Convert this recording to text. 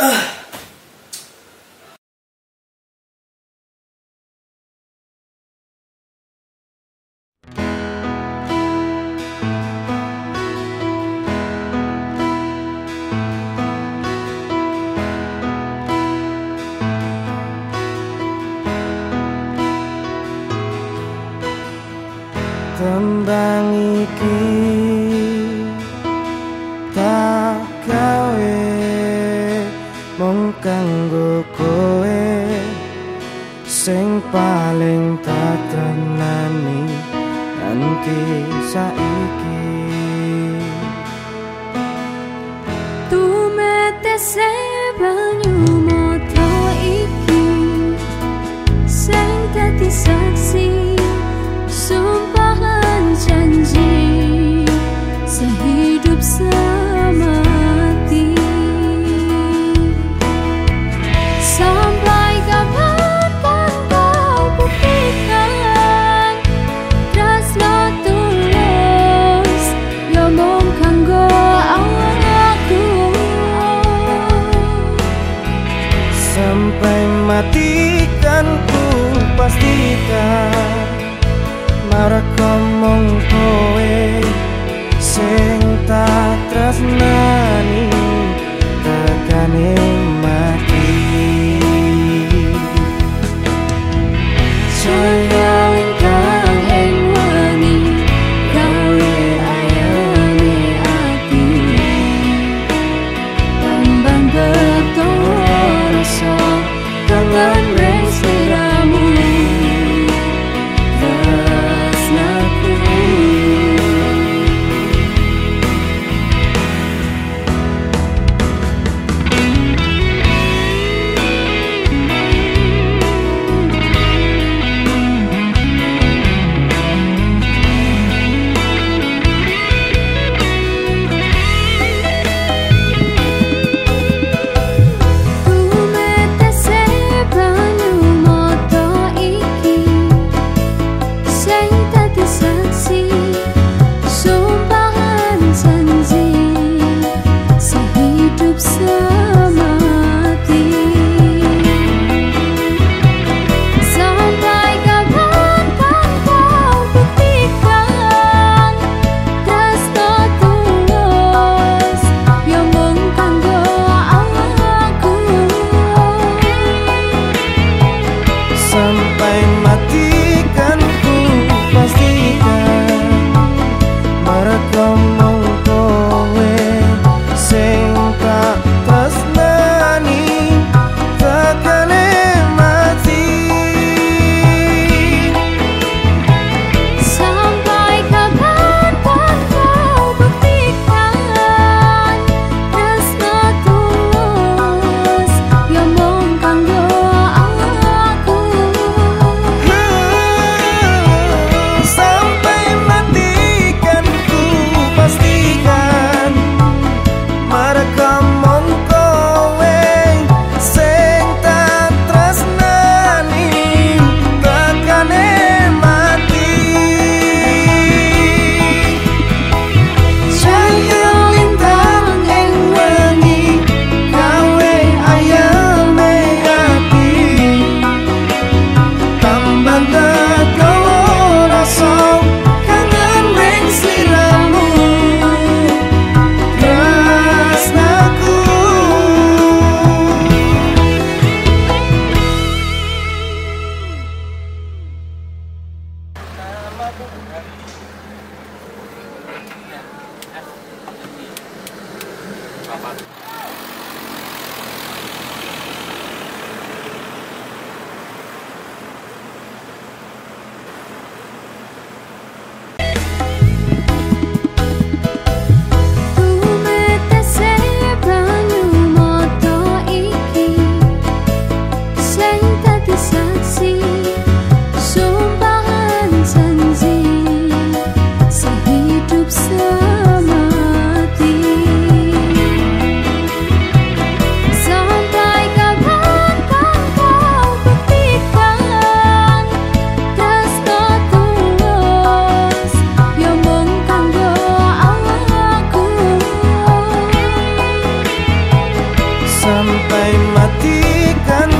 Ugh. Tembang paling tak tenani nanti saiki. Tumete se banyu sampai matikan